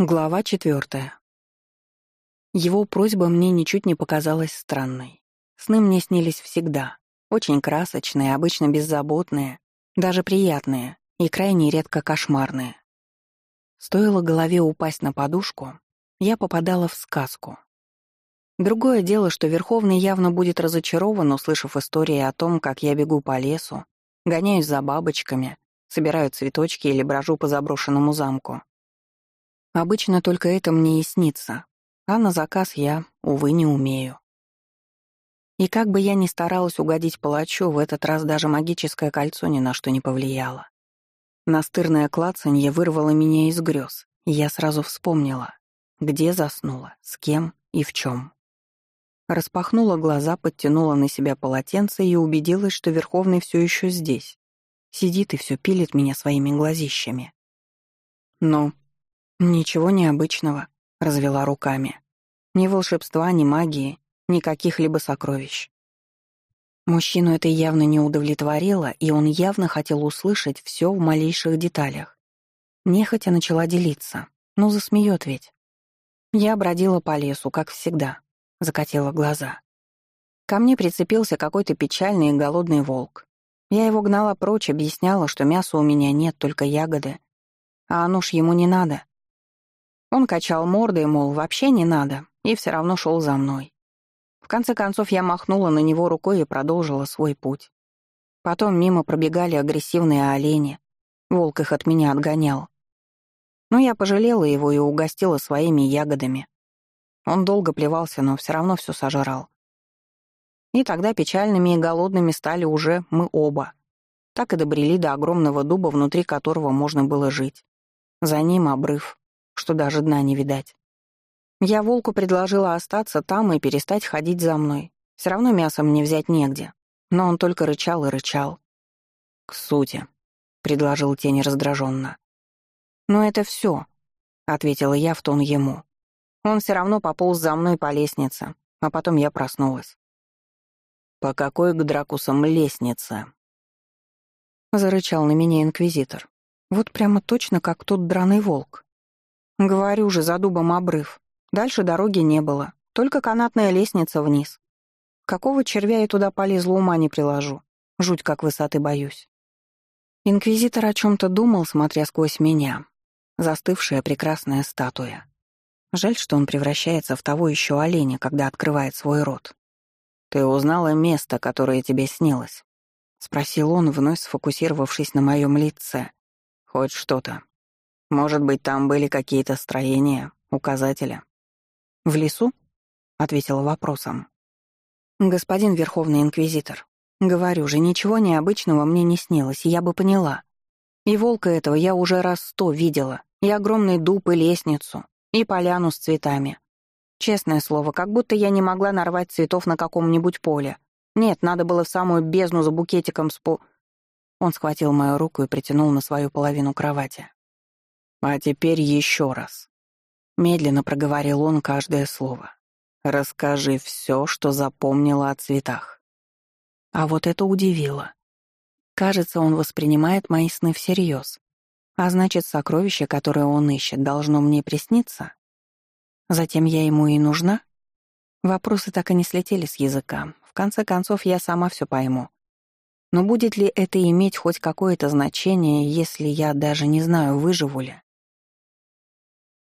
Глава четвертая. Его просьба мне ничуть не показалась странной. Сны мне снились всегда. Очень красочные, обычно беззаботные, даже приятные и крайне редко кошмарные. Стоило голове упасть на подушку, я попадала в сказку. Другое дело, что Верховный явно будет разочарован, услышав истории о том, как я бегу по лесу, гоняюсь за бабочками, собираю цветочки или брожу по заброшенному замку. Обычно только это мне и снится, а на заказ я, увы, не умею. И как бы я ни старалась угодить палачу, в этот раз даже магическое кольцо ни на что не повлияло. Настырное клацанье вырвало меня из грез, и я сразу вспомнила, где заснула, с кем и в чем. Распахнула глаза, подтянула на себя полотенце и убедилась, что Верховный все еще здесь. Сидит и все пилит меня своими глазищами. Но «Ничего необычного», — развела руками. «Ни волшебства, ни магии, ни каких-либо сокровищ». Мужчину это явно не удовлетворило, и он явно хотел услышать все в малейших деталях. Нехотя начала делиться. Ну, засмеет ведь. Я бродила по лесу, как всегда. Закатила глаза. Ко мне прицепился какой-то печальный и голодный волк. Я его гнала прочь, объясняла, что мяса у меня нет, только ягоды. А оно ж ему не надо. Он качал мордой, мол, вообще не надо, и все равно шел за мной. В конце концов я махнула на него рукой и продолжила свой путь. Потом мимо пробегали агрессивные олени. Волк их от меня отгонял. Но я пожалела его и угостила своими ягодами. Он долго плевался, но все равно все сожрал. И тогда печальными и голодными стали уже мы оба. Так и добрели до огромного дуба, внутри которого можно было жить. За ним обрыв что даже дна не видать. Я волку предложила остаться там и перестать ходить за мной. Все равно мясо мне взять негде. Но он только рычал и рычал. «К сути», — предложил тень раздраженно. «Но это все», — ответила я в тон ему. Он все равно пополз за мной по лестнице, а потом я проснулась. «По какой к Дракусам лестнице?» Зарычал на меня инквизитор. Вот прямо точно как тот драный волк. Говорю же, за дубом обрыв. Дальше дороги не было, только канатная лестница вниз. Какого червя я туда полезла, ума не приложу. Жуть, как высоты боюсь. Инквизитор о чем-то думал, смотря сквозь меня. Застывшая прекрасная статуя. Жаль, что он превращается в того еще оленя, когда открывает свой рот. «Ты узнала место, которое тебе снилось?» — спросил он, вновь сфокусировавшись на моем лице. «Хоть что-то». Может быть, там были какие-то строения, указатели. В лесу? ответила вопросом. Господин Верховный Инквизитор, говорю же, ничего необычного мне не снилось, я бы поняла. И волка этого я уже раз сто видела, и огромный дуб, и лестницу, и поляну с цветами. Честное слово, как будто я не могла нарвать цветов на каком-нибудь поле. Нет, надо было в самую бездну за букетиком с по... Он схватил мою руку и притянул на свою половину кровати. А теперь еще раз. Медленно проговорил он каждое слово. Расскажи все, что запомнила о цветах. А вот это удивило. Кажется, он воспринимает мои сны всерьез. А значит, сокровище, которое он ищет, должно мне присниться? Затем я ему и нужна? Вопросы так и не слетели с языка. В конце концов, я сама все пойму. Но будет ли это иметь хоть какое-то значение, если я даже не знаю, выживу ли?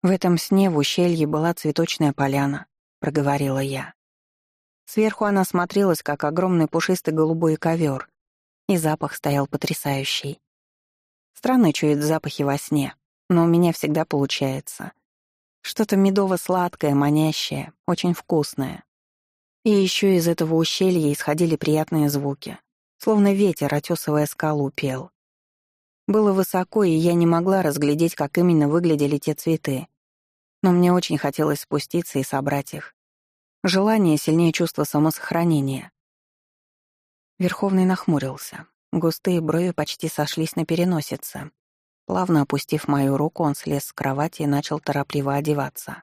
В этом сне в ущелье была цветочная поляна, проговорила я. Сверху она смотрелась, как огромный пушистый голубой ковер, и запах стоял потрясающий. Странно чует запахи во сне, но у меня всегда получается. Что-то медово-сладкое, манящее, очень вкусное. И еще из этого ущелья исходили приятные звуки, словно ветер, отесывая скалу, пел. Было высоко, и я не могла разглядеть, как именно выглядели те цветы. Но мне очень хотелось спуститься и собрать их. Желание сильнее чувства самосохранения. Верховный нахмурился. Густые брови почти сошлись на переносице. Плавно опустив мою руку, он слез с кровати и начал торопливо одеваться.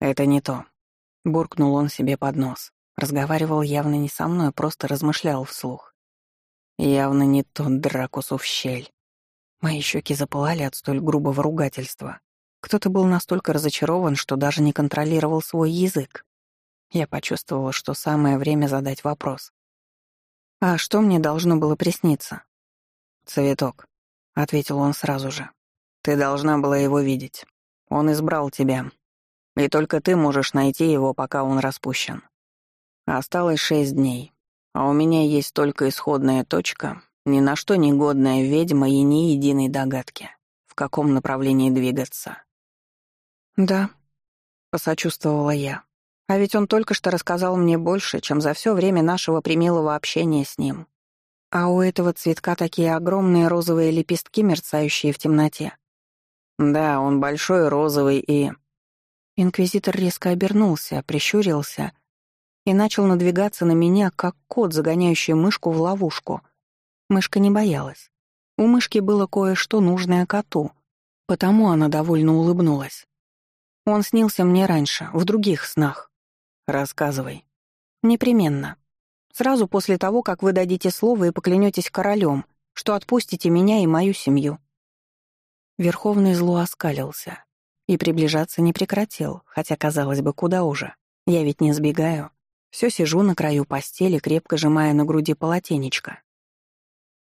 «Это не то», — буркнул он себе под нос. Разговаривал явно не со мной, просто размышлял вслух. Явно не тот дракусу в щель. Мои щеки запылали от столь грубого ругательства. Кто-то был настолько разочарован, что даже не контролировал свой язык. Я почувствовала, что самое время задать вопрос. «А что мне должно было присниться?» «Цветок», — ответил он сразу же. «Ты должна была его видеть. Он избрал тебя. И только ты можешь найти его, пока он распущен. Осталось шесть дней. А у меня есть только исходная точка, ни на что не годная ведьма и ни единой догадки, в каком направлении двигаться. «Да», — посочувствовала я. «А ведь он только что рассказал мне больше, чем за все время нашего примилого общения с ним. А у этого цветка такие огромные розовые лепестки, мерцающие в темноте». «Да, он большой, розовый и...» Инквизитор резко обернулся, прищурился и начал надвигаться на меня, как кот, загоняющий мышку в ловушку. Мышка не боялась. У мышки было кое-что нужное коту, потому она довольно улыбнулась. Он снился мне раньше, в других снах. Рассказывай. Непременно. Сразу после того, как вы дадите слово и поклянетесь королем, что отпустите меня и мою семью. Верховный зло оскалился и приближаться не прекратил, хотя, казалось бы, куда уже. Я ведь не сбегаю. Все сижу на краю постели, крепко сжимая на груди полотенечко.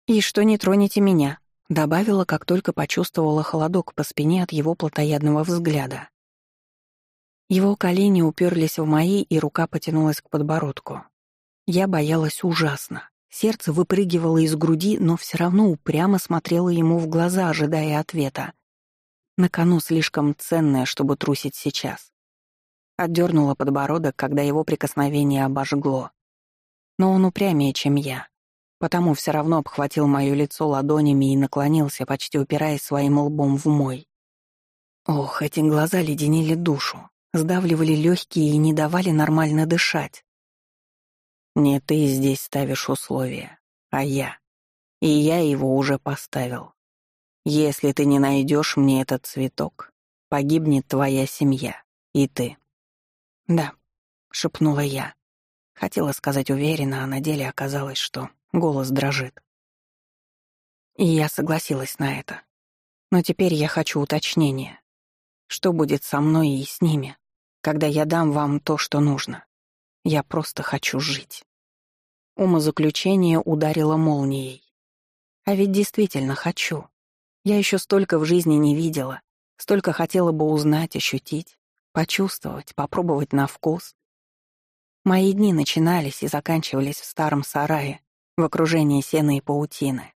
«И что не тронете меня», — добавила, как только почувствовала холодок по спине от его плотоядного взгляда. Его колени уперлись в мои, и рука потянулась к подбородку. Я боялась ужасно. Сердце выпрыгивало из груди, но все равно упрямо смотрело ему в глаза, ожидая ответа. На кону слишком ценное, чтобы трусить сейчас. Отдернула подбородок, когда его прикосновение обожгло. Но он упрямее, чем я, потому все равно обхватил мое лицо ладонями и наклонился, почти упираясь своим лбом в мой. Ох, эти глаза леденили душу сдавливали легкие и не давали нормально дышать. Не ты здесь ставишь условия, а я. И я его уже поставил. Если ты не найдешь мне этот цветок, погибнет твоя семья и ты. Да, шепнула я. Хотела сказать уверенно, а на деле оказалось, что голос дрожит. И я согласилась на это. Но теперь я хочу уточнения. Что будет со мной и с ними? Когда я дам вам то, что нужно. Я просто хочу жить. Умозаключение ударило молнией. А ведь действительно хочу. Я еще столько в жизни не видела, столько хотела бы узнать, ощутить, почувствовать, попробовать на вкус. Мои дни начинались и заканчивались в старом сарае, в окружении сена и паутины.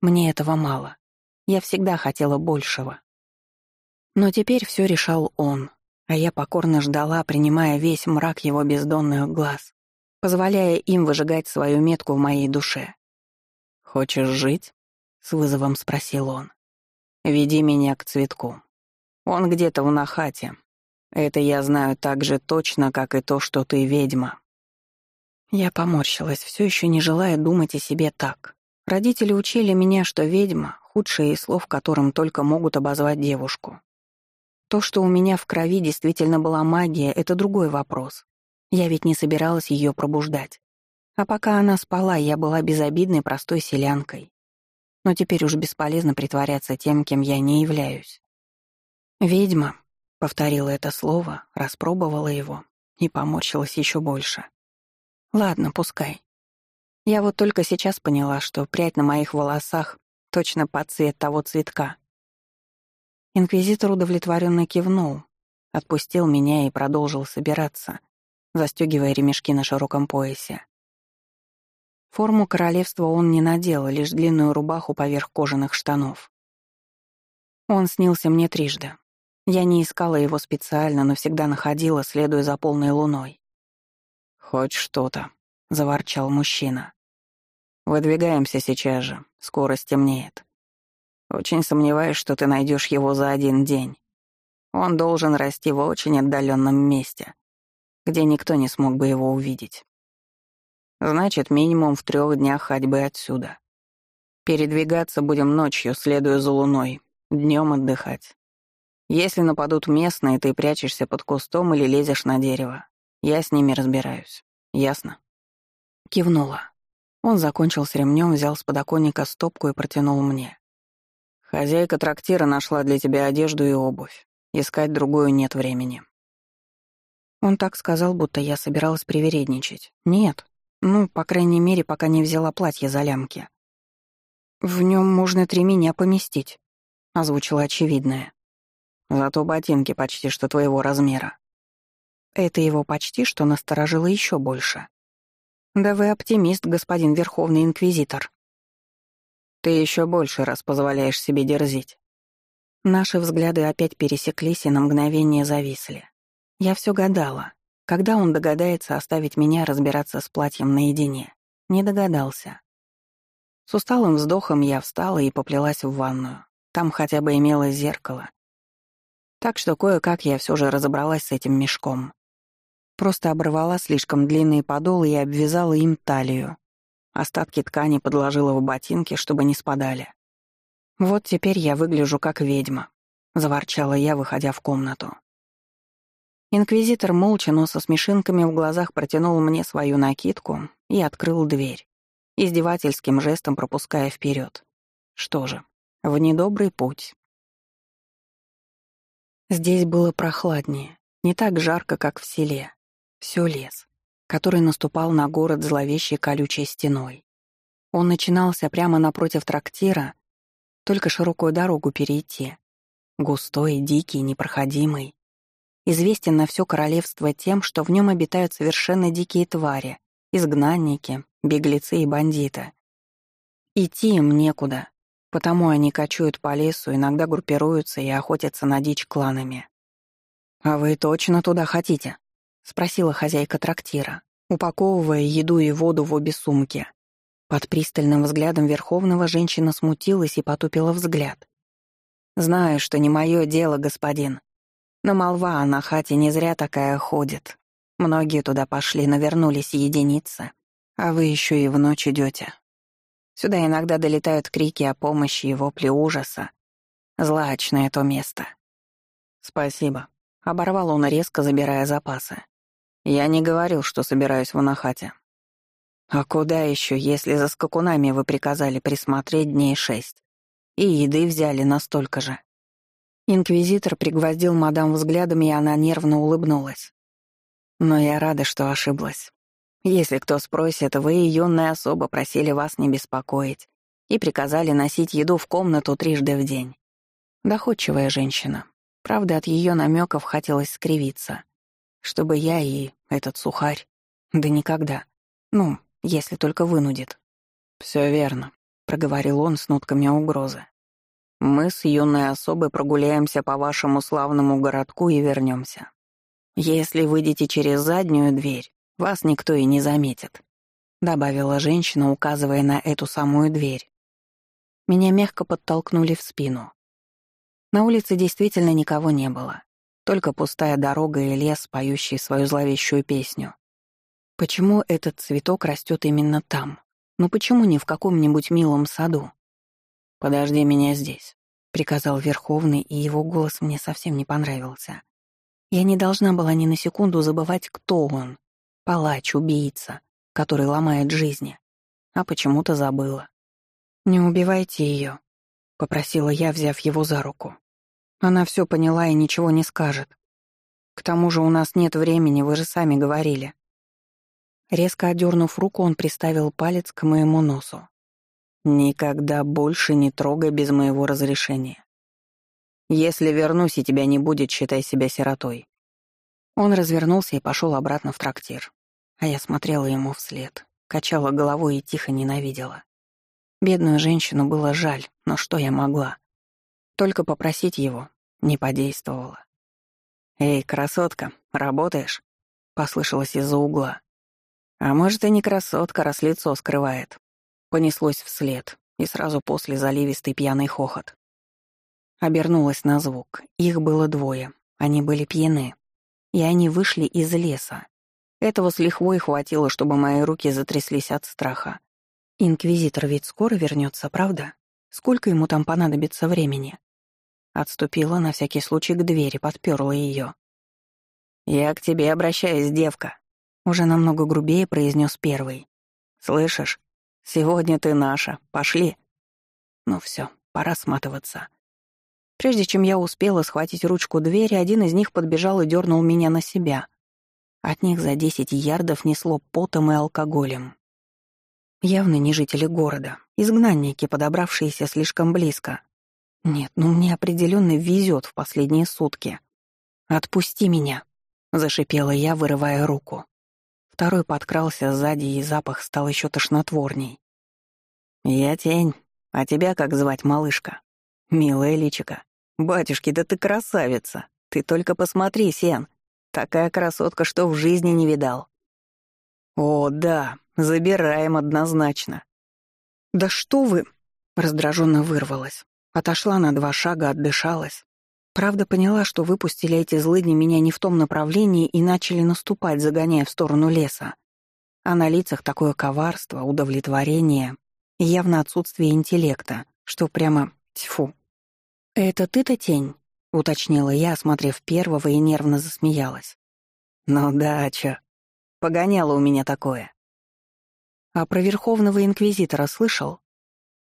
Мне этого мало. Я всегда хотела большего. Но теперь все решал он, а я покорно ждала, принимая весь мрак его бездонных глаз, позволяя им выжигать свою метку в моей душе. «Хочешь жить?» — с вызовом спросил он. «Веди меня к цветку. Он где-то в Нахате. Это я знаю так же точно, как и то, что ты ведьма». Я поморщилась, все еще не желая думать о себе так. Родители учили меня, что ведьма — худшее из слов, которым только могут обозвать девушку. То, что у меня в крови действительно была магия, это другой вопрос. Я ведь не собиралась ее пробуждать. А пока она спала, я была безобидной простой селянкой. Но теперь уж бесполезно притворяться тем, кем я не являюсь. «Ведьма», — повторила это слово, распробовала его и поморщилась еще больше. «Ладно, пускай. Я вот только сейчас поняла, что прядь на моих волосах точно под цвет того цветка, Инквизитор удовлетворенно кивнул, отпустил меня и продолжил собираться, застегивая ремешки на широком поясе. Форму королевства он не надел, лишь длинную рубаху поверх кожаных штанов. Он снился мне трижды. Я не искала его специально, но всегда находила, следуя за полной луной. «Хоть что-то», — заворчал мужчина. «Выдвигаемся сейчас же, скоро стемнеет». Очень сомневаюсь, что ты найдешь его за один день. Он должен расти в очень отдаленном месте, где никто не смог бы его увидеть. Значит, минимум в трех днях ходьбы отсюда. Передвигаться будем ночью, следуя за луной, днем отдыхать. Если нападут местные, ты прячешься под кустом или лезешь на дерево. Я с ними разбираюсь. Ясно?» Кивнула. Он закончил с ремнем, взял с подоконника стопку и протянул мне. Хозяйка трактира нашла для тебя одежду и обувь. Искать другую нет времени». Он так сказал, будто я собиралась привередничать. Нет. Ну, по крайней мере, пока не взяла платье за лямки. «В нем можно три меня поместить», — озвучила очевидное. «Зато ботинки почти что твоего размера». Это его почти что насторожило еще больше. «Да вы оптимист, господин Верховный Инквизитор». «Ты еще больше раз позволяешь себе дерзить». Наши взгляды опять пересеклись и на мгновение зависли. Я все гадала, когда он догадается оставить меня разбираться с платьем наедине. Не догадался. С усталым вздохом я встала и поплелась в ванную. Там хотя бы имелось зеркало. Так что кое-как я все же разобралась с этим мешком. Просто оборвала слишком длинные подолы и обвязала им талию. Остатки ткани подложила в ботинки, чтобы не спадали. «Вот теперь я выгляжу как ведьма», — заворчала я, выходя в комнату. Инквизитор молча, но со смешинками в глазах протянул мне свою накидку и открыл дверь, издевательским жестом пропуская вперед. Что же, в недобрый путь. Здесь было прохладнее, не так жарко, как в селе. Все лес, который наступал на город зловещей колючей стеной. Он начинался прямо напротив трактира, только широкую дорогу перейти. Густой, дикий, непроходимый известен на все королевство тем, что в нем обитают совершенно дикие твари, изгнанники, беглецы и бандиты. Идти им некуда, потому они кочуют по лесу, иногда группируются и охотятся на дичь кланами. «А вы точно туда хотите?» — спросила хозяйка трактира, упаковывая еду и воду в обе сумки. Под пристальным взглядом Верховного женщина смутилась и потупила взгляд. «Знаю, что не мое дело, господин», но молва о Нахате не зря такая ходит. Многие туда пошли, но вернулись единицы. А вы еще и в ночь идете. Сюда иногда долетают крики о помощи и вопли ужаса. Злачное то место. Спасибо. Оборвал он резко, забирая запасы. Я не говорил, что собираюсь в Нахате. А куда еще, если за скакунами вы приказали присмотреть дней шесть? И еды взяли настолько же. Инквизитор пригвоздил мадам взглядом, и она нервно улыбнулась. Но я рада, что ошиблась. Если кто спросит, вы и юная особа просили вас не беспокоить и приказали носить еду в комнату трижды в день. Доходчивая женщина. Правда, от ее намеков хотелось скривиться. Чтобы я и этот сухарь. Да никогда. Ну, если только вынудит. Все верно», — проговорил он с нотками угрозы. Мы с юной особой прогуляемся по вашему славному городку и вернемся. Если выйдете через заднюю дверь, вас никто и не заметит», — добавила женщина, указывая на эту самую дверь. Меня мягко подтолкнули в спину. На улице действительно никого не было. Только пустая дорога и лес, поющий свою зловещую песню. Почему этот цветок растет именно там? Ну почему не в каком-нибудь милом саду? «Подожди меня здесь», — приказал Верховный, и его голос мне совсем не понравился. Я не должна была ни на секунду забывать, кто он. Палач, убийца, который ломает жизни. А почему-то забыла. «Не убивайте ее», — попросила я, взяв его за руку. Она все поняла и ничего не скажет. К тому же у нас нет времени, вы же сами говорили. Резко одернув руку, он приставил палец к моему носу. Никогда больше не трогай без моего разрешения. Если вернусь и тебя не будет, считай себя сиротой. Он развернулся и пошел обратно в трактир. А я смотрела ему вслед, качала головой и тихо ненавидела. Бедную женщину было жаль, но что я могла? Только попросить его не подействовало. «Эй, красотка, работаешь?» — послышалось из-за угла. «А может, и не красотка, раз лицо скрывает. Понеслось вслед, и сразу после заливистый пьяный хохот. Обернулась на звук. Их было двое. Они были пьяны. И они вышли из леса. Этого с лихвой хватило, чтобы мои руки затряслись от страха. Инквизитор ведь скоро вернется, правда? Сколько ему там понадобится времени? Отступила на всякий случай к двери, подперла ее. «Я к тебе обращаюсь, девка», — уже намного грубее произнес первый. «Слышишь? Сегодня ты наша. Пошли. Ну все, пора сматываться. Прежде чем я успела схватить ручку двери, один из них подбежал и дернул меня на себя. От них за десять ярдов несло потом и алкоголем. Явно не жители города, изгнанники, подобравшиеся слишком близко. Нет, ну мне определенно везет в последние сутки. «Отпусти меня», — зашипела я, вырывая руку. Второй подкрался сзади, и запах стал еще тошнотворней. «Я тень. А тебя как звать, малышка?» «Милая личика. Батюшки, да ты красавица. Ты только посмотри, Сен. Такая красотка, что в жизни не видал». «О, да, забираем однозначно». «Да что вы...» — раздраженно вырвалась. Отошла на два шага, отдышалась. Правда, поняла, что выпустили эти злыдни меня не в том направлении и начали наступать, загоняя в сторону леса. А на лицах такое коварство, удовлетворение и явно отсутствие интеллекта, что прямо тьфу. «Это ты-то тень?» — уточнила я, осмотрев первого, и нервно засмеялась. «Ну да, чё? Погоняло у меня такое». «А про Верховного Инквизитора слышал?»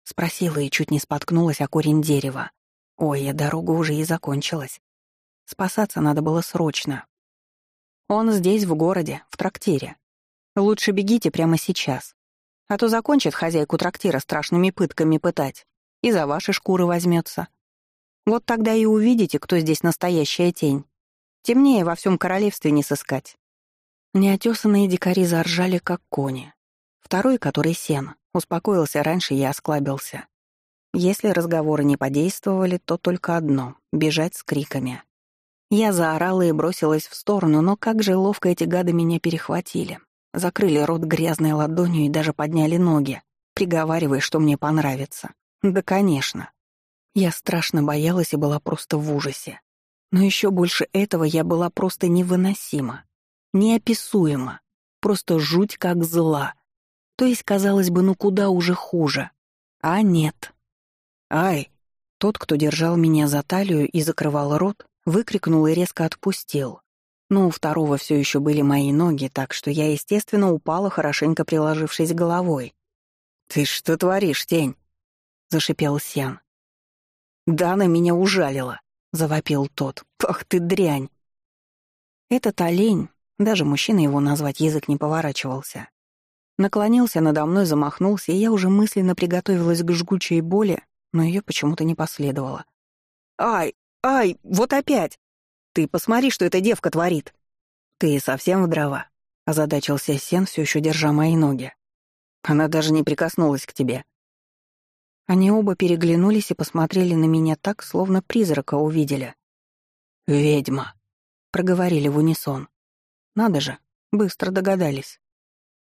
Спросила и чуть не споткнулась о корень дерева. Ой, а дорога уже и закончилась. Спасаться надо было срочно. Он здесь, в городе, в трактире. Лучше бегите прямо сейчас. А то закончит хозяйку трактира страшными пытками пытать. И за ваши шкуры возьмется. Вот тогда и увидите, кто здесь настоящая тень. Темнее во всем королевстве не сыскать. Неотесанные дикари заржали, как кони. Второй, который сен, успокоился раньше и осклабился. Если разговоры не подействовали, то только одно — бежать с криками. Я заорала и бросилась в сторону, но как же ловко эти гады меня перехватили. Закрыли рот грязной ладонью и даже подняли ноги, приговаривая, что мне понравится. Да, конечно. Я страшно боялась и была просто в ужасе. Но еще больше этого я была просто невыносима, неописуема, просто жуть как зла. То есть, казалось бы, ну куда уже хуже. А нет. «Ай!» Тот, кто держал меня за талию и закрывал рот, выкрикнул и резко отпустил. Но у второго все еще были мои ноги, так что я, естественно, упала, хорошенько приложившись головой. «Ты что творишь, тень?» — зашипел Сен. «Дана меня ужалила», — завопил тот. «Ах ты дрянь!» Этот олень, даже мужчина его назвать язык не поворачивался, наклонился надо мной, замахнулся, и я уже мысленно приготовилась к жгучей боли, но ее почему-то не последовало. «Ай! Ай! Вот опять! Ты посмотри, что эта девка творит!» «Ты совсем в дрова?» — озадачился Сен, все еще держа мои ноги. «Она даже не прикоснулась к тебе». Они оба переглянулись и посмотрели на меня так, словно призрака увидели. «Ведьма», — проговорили в унисон. «Надо же, быстро догадались».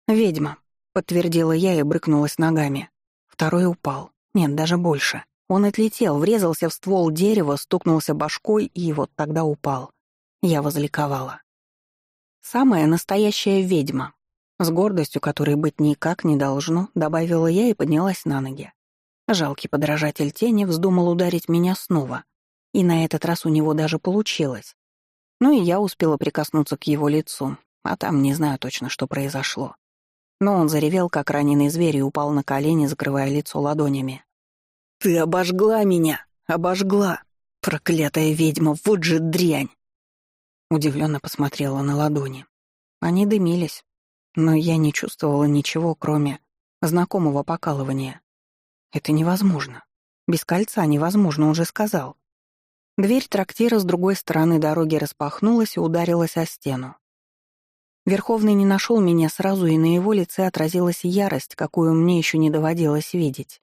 «Ведьма», — подтвердила я и брыкнулась ногами. Второй упал. Нет, даже больше. Он отлетел, врезался в ствол дерева, стукнулся башкой и вот тогда упал. Я возликовала. «Самая настоящая ведьма», с гордостью, которой быть никак не должно, добавила я и поднялась на ноги. Жалкий подражатель тени вздумал ударить меня снова. И на этот раз у него даже получилось. Ну и я успела прикоснуться к его лицу, а там не знаю точно, что произошло. Но он заревел, как раненый зверь, и упал на колени, закрывая лицо ладонями. «Ты обожгла меня! Обожгла! Проклятая ведьма, вот же дрянь!» Удивленно посмотрела на ладони. Они дымились, но я не чувствовала ничего, кроме знакомого покалывания. Это невозможно. Без кольца невозможно, он же сказал. Дверь трактира с другой стороны дороги распахнулась и ударилась о стену. Верховный не нашел меня сразу, и на его лице отразилась ярость, какую мне еще не доводилось видеть.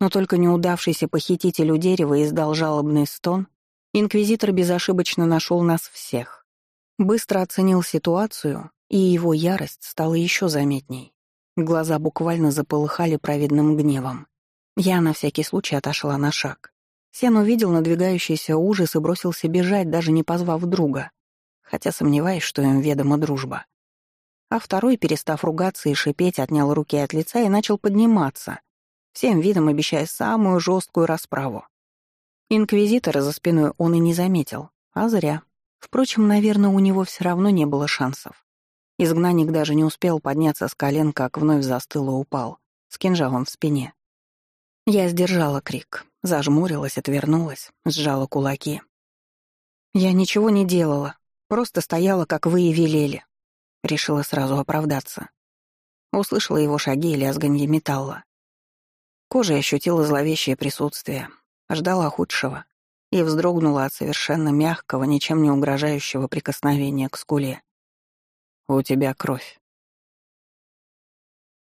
Но только неудавшийся похититель у дерева издал жалобный стон, инквизитор безошибочно нашел нас всех. Быстро оценил ситуацию, и его ярость стала еще заметней. Глаза буквально заполыхали праведным гневом. Я на всякий случай отошла на шаг. Сен увидел надвигающийся ужас и бросился бежать, даже не позвав друга хотя сомневаюсь, что им ведома дружба. А второй, перестав ругаться и шипеть, отнял руки от лица и начал подниматься, всем видом обещая самую жесткую расправу. Инквизитора за спиной он и не заметил, а зря. Впрочем, наверное, у него все равно не было шансов. Изгнанник даже не успел подняться с колен, как вновь застыл и упал, с кинжалом в спине. Я сдержала крик. Зажмурилась, отвернулась, сжала кулаки. «Я ничего не делала, просто стояла, как вы и велели». Решила сразу оправдаться. Услышала его шаги и лязганье металла. Кожа ощутила зловещее присутствие, ждала худшего и вздрогнула от совершенно мягкого, ничем не угрожающего прикосновения к скуле. «У тебя кровь»,